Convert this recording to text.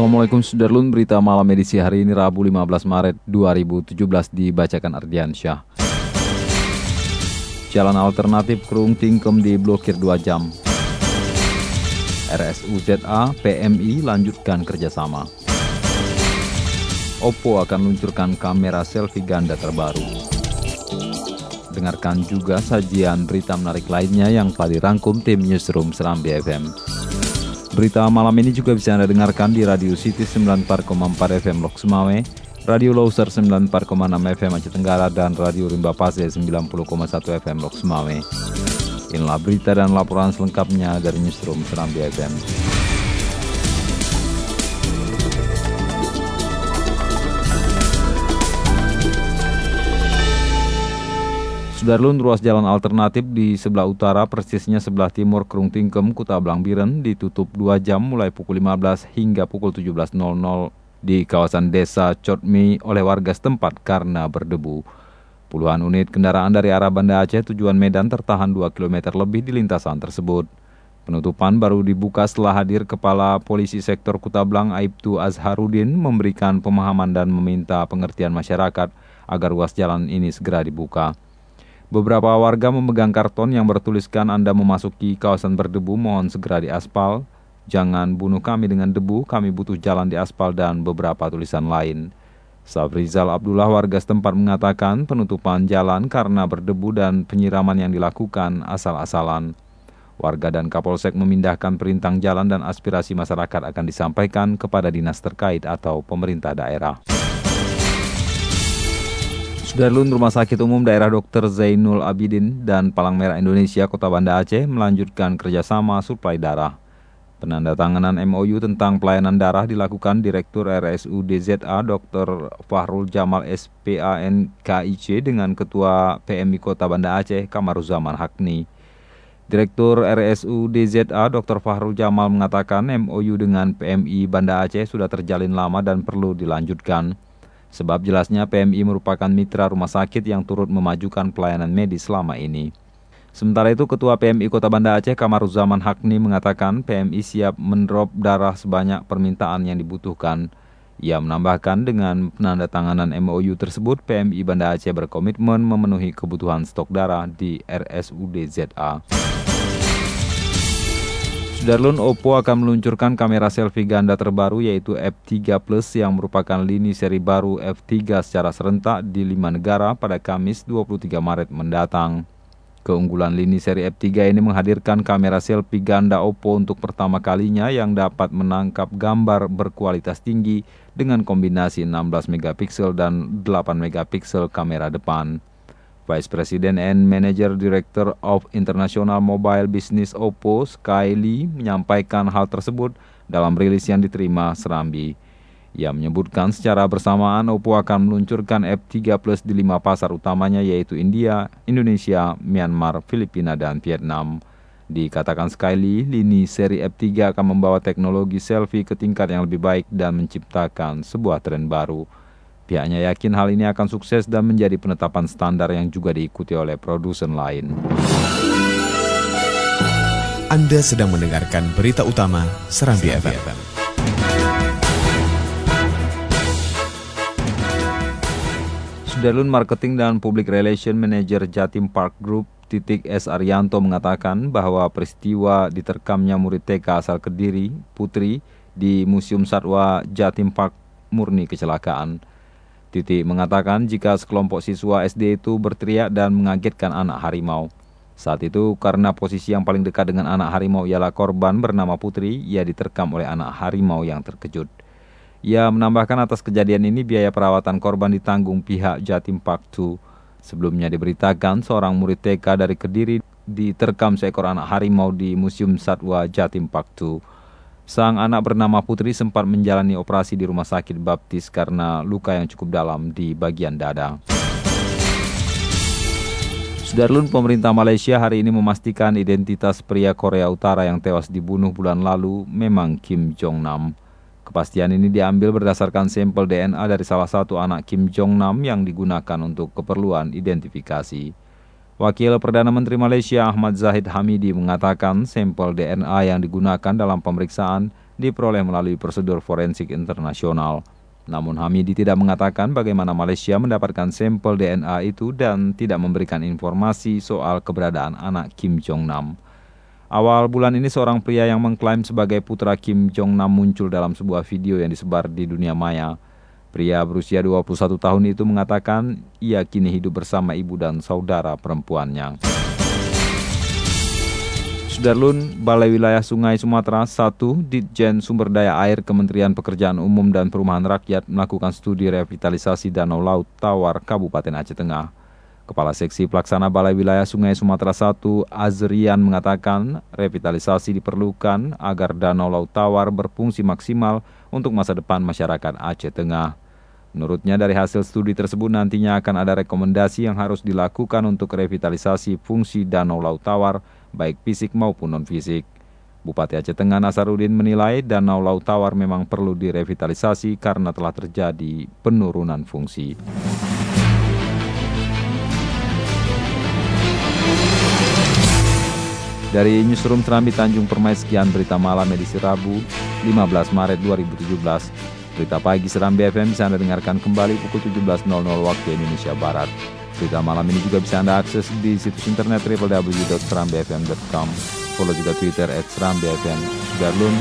Assalamualaikum Sudarlun, berita malam edisi hari ini Rabu 15 Maret 2017 dibacakan Ardian Syah. Jalan alternatif Kerung Tingkem diblokir 2 jam. RSUZA, PMI lanjutkan kerjasama. Oppo akan luncurkan kamera selfie ganda terbaru. Dengarkan juga sajian berita menarik lainnya yang telah dirangkum tim Newsroom Serambi FM. Berita malam ini juga bisa Anda dengarkan di Radio City 94,4 FM Lok Sumawe, Radio Loser 94,6 FM Aceh Tenggara, dan Radio Rimba Pase 90,1 FM Lok Sumawe. Inilah berita dan laporan selengkapnya dari Newsroom Serambi FM. Sudarlun ruas jalan alternatif di sebelah utara persisnya sebelah timur Kerung Tingkem, Kuta Blangbiren ditutup 2 jam mulai pukul 15 hingga pukul 17.00 di kawasan desa Cotmi oleh warga setempat karena berdebu. Puluhan unit kendaraan dari arah Banda Aceh tujuan Medan tertahan 2 km lebih di lintasan tersebut. Penutupan baru dibuka setelah hadir Kepala Polisi Sektor Kuta Blang Aibtu Azharudin memberikan pemahaman dan meminta pengertian masyarakat agar ruas jalan ini segera dibuka. Beberapa warga memegang karton yang bertuliskan Anda memasuki kawasan berdebu mohon segera diaspal. Jangan bunuh kami dengan debu, kami butuh jalan di aspal dan beberapa tulisan lain. Safrizal Abdullah warga setempat mengatakan penutupan jalan karena berdebu dan penyiraman yang dilakukan asal-asalan. Warga dan Kapolsek memindahkan perintang jalan dan aspirasi masyarakat akan disampaikan kepada dinas terkait atau pemerintah daerah. Sudarlun Rumah Sakit Umum Daerah Dr. Zainul Abidin dan Palang Merah Indonesia Kota Banda Aceh melanjutkan kerjasama suplai darah. Penandatanganan MOU tentang pelayanan darah dilakukan Direktur RSU DZA Dr. Fahrul Jamal SPAN KIC dengan Ketua PMI Kota Banda Aceh Kamaruzaman Hakni. Direktur RSU DZA Dr. Fahrul Jamal mengatakan MOU dengan PMI Banda Aceh sudah terjalin lama dan perlu dilanjutkan. Sebab jelasnya PMI merupakan mitra rumah sakit yang turut memajukan pelayanan medis selama ini. Sementara itu, Ketua PMI Kota Banda Aceh Kamaruzaman Hakni mengatakan PMI siap mendrop darah sebanyak permintaan yang dibutuhkan. Ia menambahkan dengan penandatanganan MOU tersebut, PMI Banda Aceh berkomitmen memenuhi kebutuhan stok darah di RSUD ZA. Sudarlun Oppo akan meluncurkan kamera selfie ganda terbaru yaitu F3 Plus yang merupakan lini seri baru F3 secara serentak di lima negara pada Kamis 23 Maret mendatang. Keunggulan lini seri F3 ini menghadirkan kamera selfie ganda Oppo untuk pertama kalinya yang dapat menangkap gambar berkualitas tinggi dengan kombinasi 16 megapiksel dan 8 megapiksel kamera depan. Vice President and Manager Director of International Mobile Business Oppo, Sky Lee, menyampaikan hal tersebut dalam rilis yang diterima Serambi. Ia menyebutkan secara bersamaan Oppo akan meluncurkan F3 Plus di lima pasar utamanya yaitu India, Indonesia, Myanmar, Filipina, dan Vietnam. Dikatakan Skyly, lini seri F3 akan membawa teknologi selfie ke tingkat yang lebih baik dan menciptakan sebuah tren baru. Pihaknya yakin hal ini akan sukses dan menjadi penetapan standar yang juga diikuti oleh produsen lain. Anda sedang mendengarkan berita utama Serambi FM. Sudarlun Marketing dan Public Relation Manager Jatim Park Group Titik S. Arianto mengatakan bahwa peristiwa diterkamnya murid TK asal Kediri, Putri, di Museum Satwa Jatim Park murni kecelakaan. Titi mengatakan jika sekelompok siswa SD itu berteriak dan mengagetkan anak harimau. Saat itu karena posisi yang paling dekat dengan anak harimau ialah korban bernama Putri, ia diterkam oleh anak harimau yang terkejut. Ia menambahkan atas kejadian ini biaya perawatan korban ditanggung pihak Jatim 2. Sebelumnya diberitakan seorang murid TK dari Kediri diterkam seekor anak harimau di Museum Satwa Jatim 2. Sang anak bernama Putri sempat menjalani operasi di rumah sakit baptis karena luka yang cukup dalam di bagian dada. Sudarlun pemerintah Malaysia hari ini memastikan identitas pria Korea Utara yang tewas dibunuh bulan lalu memang Kim Jong Nam. Kepastian ini diambil berdasarkan sampel DNA dari salah satu anak Kim Jong Nam yang digunakan untuk keperluan identifikasi. Wakil Perdana Menteri Malaysia Ahmad Zahid Hamidi mengatakan sampel DNA yang digunakan dalam pemeriksaan diperoleh melalui prosedur forensik internasional. Namun Hamidi tidak mengatakan bagaimana Malaysia mendapatkan sampel DNA itu dan tidak memberikan informasi soal keberadaan anak Kim Jong Nam. Awal bulan ini seorang pria yang mengklaim sebagai putra Kim Jong Nam muncul dalam sebuah video yang disebar di dunia maya. Pria berusia 21 tahun itu mengatakan ia kini hidup bersama ibu dan saudara perempuannya. Sudarlun, Balai Wilayah Sungai Sumatera 1, Ditjen Sumber Daya Air Kementerian Pekerjaan Umum dan Perumahan Rakyat melakukan studi revitalisasi Danau Laut Tawar, Kabupaten Aceh Tengah. Kepala Seksi Pelaksana Balai Wilayah Sungai Sumatera 1, Azrian mengatakan revitalisasi diperlukan agar Danau Laut Tawar berfungsi maksimal untuk masa depan masyarakat Aceh Tengah. Menurutnya dari hasil studi tersebut nantinya akan ada rekomendasi yang harus dilakukan untuk revitalisasi fungsi Danau Laut Tawar, baik fisik maupun non-fisik. Bupati Aceh Tengah Nasarudin menilai Danau Laut Tawar memang perlu direvitalisasi karena telah terjadi penurunan fungsi. Dari Newsroom Serambi Tanjung Permai, sekian berita malam edisi Rabu 15 Maret 2017. Berita pagi Serambi FM bisa Anda dengarkan kembali pukul 17.00 waktu Indonesia Barat. Berita malam ini juga bisa Anda akses di situs internet www.serambifm.com. Follow juga Twitter at Serambi FM. Darlun,